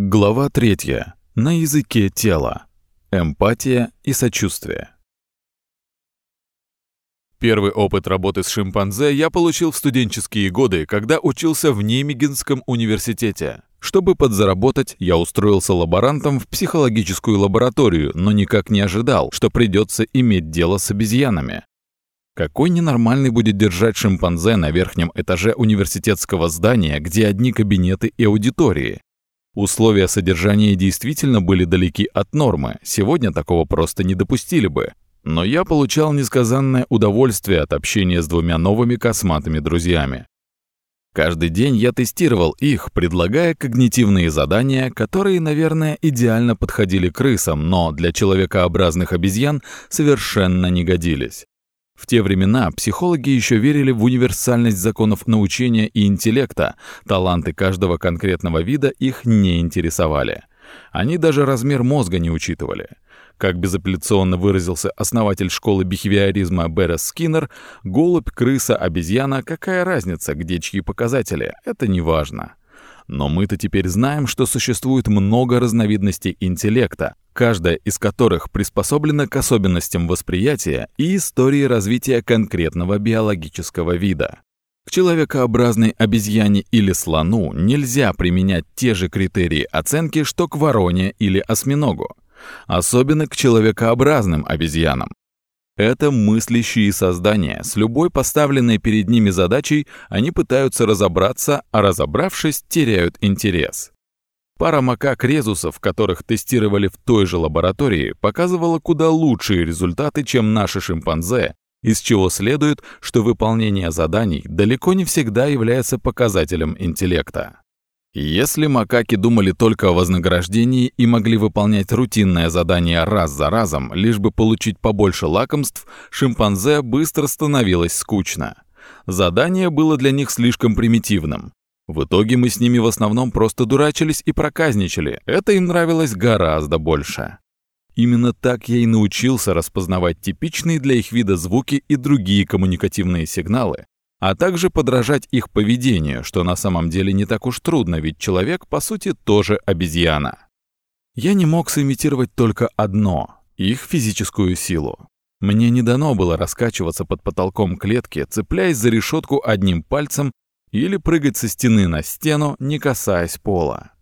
Глава третья. На языке тела. Эмпатия и сочувствие. Первый опыт работы с шимпанзе я получил в студенческие годы, когда учился в Неймегенском университете. Чтобы подзаработать, я устроился лаборантом в психологическую лабораторию, но никак не ожидал, что придется иметь дело с обезьянами. Какой ненормальный будет держать шимпанзе на верхнем этаже университетского здания, где одни кабинеты и аудитории? Условия содержания действительно были далеки от нормы, сегодня такого просто не допустили бы. Но я получал несказанное удовольствие от общения с двумя новыми косматыми друзьями. Каждый день я тестировал их, предлагая когнитивные задания, которые, наверное, идеально подходили крысам, но для человекообразных обезьян совершенно не годились. В те времена психологи еще верили в универсальность законов научения и интеллекта, таланты каждого конкретного вида их не интересовали. Они даже размер мозга не учитывали. Как безапелляционно выразился основатель школы бихевиоризма Беррес Скиннер, голубь, крыса, обезьяна — какая разница, где чьи показатели, это не важно. Но мы-то теперь знаем, что существует много разновидностей интеллекта, каждая из которых приспособлена к особенностям восприятия и истории развития конкретного биологического вида. К человекообразной обезьяне или слону нельзя применять те же критерии оценки, что к вороне или осьминогу. Особенно к человекообразным обезьянам. Это мыслящие создания. С любой поставленной перед ними задачей они пытаются разобраться, а разобравшись, теряют интерес. Пара макак-резусов, которых тестировали в той же лаборатории, показывала куда лучшие результаты, чем наши шимпанзе, из чего следует, что выполнение заданий далеко не всегда является показателем интеллекта. Если макаки думали только о вознаграждении и могли выполнять рутинное задание раз за разом, лишь бы получить побольше лакомств, шимпанзе быстро становилось скучно. Задание было для них слишком примитивным. В итоге мы с ними в основном просто дурачились и проказничали, это им нравилось гораздо больше. Именно так я и научился распознавать типичные для их вида звуки и другие коммуникативные сигналы, а также подражать их поведению, что на самом деле не так уж трудно, ведь человек, по сути, тоже обезьяна. Я не мог сымитировать только одно — их физическую силу. Мне не дано было раскачиваться под потолком клетки, цепляясь за решетку одним пальцем или прыгать со стены на стену, не касаясь пола.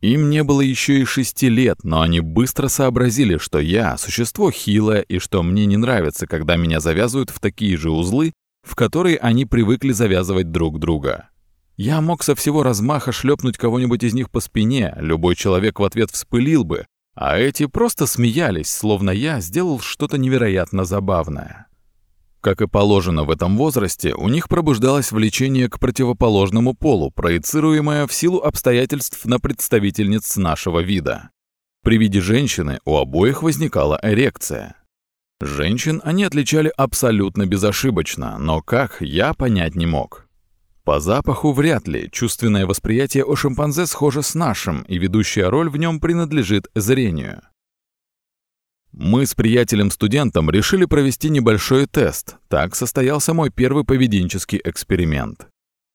Им не было еще и шести лет, но они быстро сообразили, что я — существо хилое и что мне не нравится, когда меня завязывают в такие же узлы, в которые они привыкли завязывать друг друга. Я мог со всего размаха шлепнуть кого-нибудь из них по спине, любой человек в ответ вспылил бы, а эти просто смеялись, словно я сделал что-то невероятно забавное. Как и положено в этом возрасте, у них пробуждалось влечение к противоположному полу, проецируемое в силу обстоятельств на представительниц нашего вида. При виде женщины у обоих возникала эрекция. Женщин они отличали абсолютно безошибочно, но как, я понять не мог. По запаху вряд ли, чувственное восприятие у шимпанзе схоже с нашим, и ведущая роль в нем принадлежит зрению. Мы с приятелем-студентом решили провести небольшой тест. Так состоялся мой первый поведенческий эксперимент.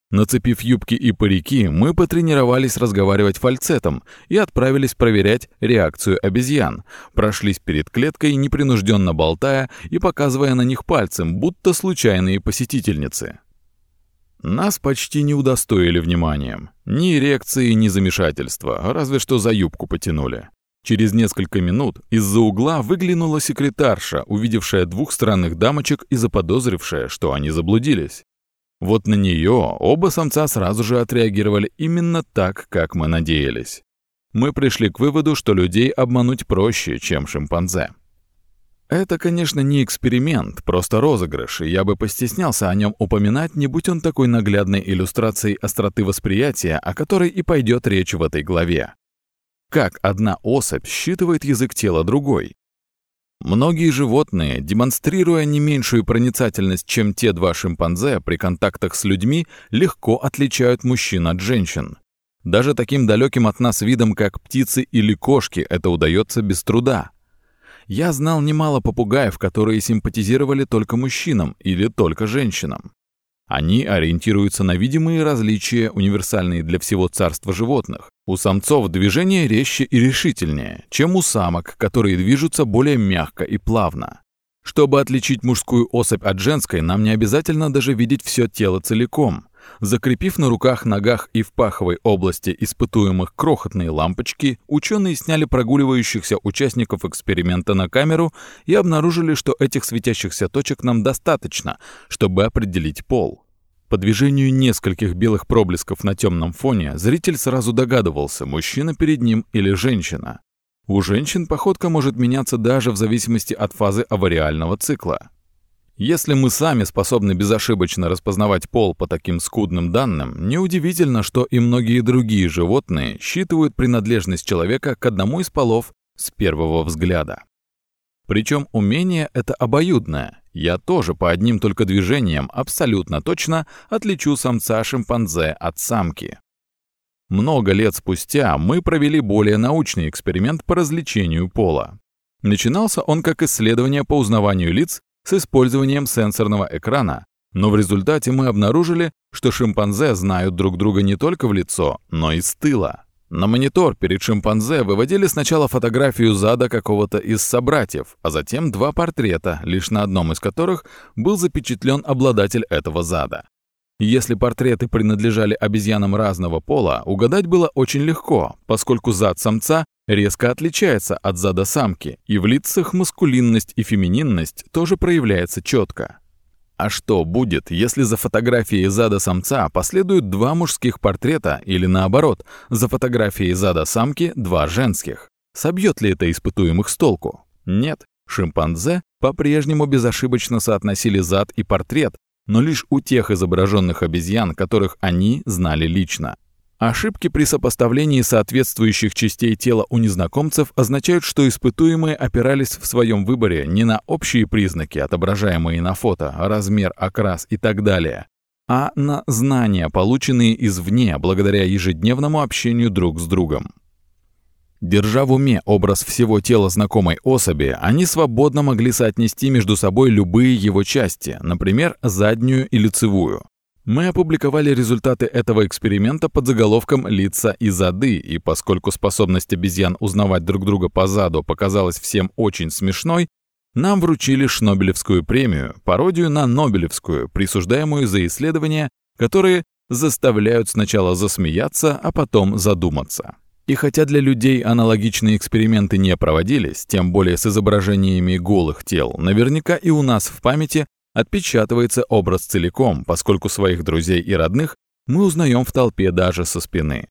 Нацепив юбки и парики, мы потренировались разговаривать фальцетом и отправились проверять реакцию обезьян. Прошлись перед клеткой, непринужденно болтая и показывая на них пальцем, будто случайные посетительницы. Нас почти не удостоили вниманием. Ни эрекции, ни замешательства, разве что за юбку потянули. Через несколько минут из-за угла выглянула секретарша, увидевшая двух странных дамочек и заподозрившая, что они заблудились. Вот на нее оба самца сразу же отреагировали именно так, как мы надеялись. Мы пришли к выводу, что людей обмануть проще, чем шимпанзе. Это, конечно, не эксперимент, просто розыгрыш, и я бы постеснялся о нем упоминать, не будь он такой наглядной иллюстрацией остроты восприятия, о которой и пойдет речь в этой главе. Как одна особь считывает язык тела другой? Многие животные, демонстрируя не меньшую проницательность, чем те два шимпанзе при контактах с людьми, легко отличают мужчин от женщин. Даже таким далеким от нас видом, как птицы или кошки, это удается без труда. Я знал немало попугаев, которые симпатизировали только мужчинам или только женщинам. Они ориентируются на видимые различия, универсальные для всего царства животных. У самцов движение резче и решительнее, чем у самок, которые движутся более мягко и плавно. Чтобы отличить мужскую особь от женской, нам не обязательно даже видеть все тело целиком. Закрепив на руках, ногах и в паховой области испытуемых крохотные лампочки, ученые сняли прогуливающихся участников эксперимента на камеру и обнаружили, что этих светящихся точек нам достаточно, чтобы определить пол. По движению нескольких белых проблесков на темном фоне зритель сразу догадывался, мужчина перед ним или женщина. У женщин походка может меняться даже в зависимости от фазы авариального цикла. Если мы сами способны безошибочно распознавать пол по таким скудным данным, неудивительно, что и многие другие животные считывают принадлежность человека к одному из полов с первого взгляда. Причем умение это обоюдное. Я тоже по одним только движениям абсолютно точно отличу самца шимпанзе от самки. Много лет спустя мы провели более научный эксперимент по развлечению пола. Начинался он как исследование по узнаванию лиц с использованием сенсорного экрана, но в результате мы обнаружили, что шимпанзе знают друг друга не только в лицо, но и с тыла. На монитор перед шимпанзе выводили сначала фотографию зада какого-то из собратьев, а затем два портрета, лишь на одном из которых был запечатлен обладатель этого зада. Если портреты принадлежали обезьянам разного пола, угадать было очень легко, поскольку зад самца резко отличается от зада самки, и в лицах маскулинность и фемининность тоже проявляется четко. А что будет, если за фотографией зада самца последуют два мужских портрета или наоборот, за фотографией зада самки два женских? Собьет ли это испытуемых с толку? Нет. Шимпанзе по-прежнему безошибочно соотносили зад и портрет, но лишь у тех изображенных обезьян, которых они знали лично. Ошибки при сопоставлении соответствующих частей тела у незнакомцев означают, что испытуемые опирались в своем выборе не на общие признаки, отображаемые на фото, размер, окрас и так далее, а на знания, полученные извне благодаря ежедневному общению друг с другом. Держа в уме образ всего тела знакомой особи, они свободно могли соотнести между собой любые его части, например, заднюю и лицевую. Мы опубликовали результаты этого эксперимента под заголовком «Лица и зады», и поскольку способность обезьян узнавать друг друга по заду показалась всем очень смешной, нам вручили Шнобелевскую премию, пародию на Нобелевскую, присуждаемую за исследования, которые заставляют сначала засмеяться, а потом задуматься. И хотя для людей аналогичные эксперименты не проводились, тем более с изображениями голых тел, наверняка и у нас в памяти отпечатывается образ целиком, поскольку своих друзей и родных мы узнаем в толпе даже со спины.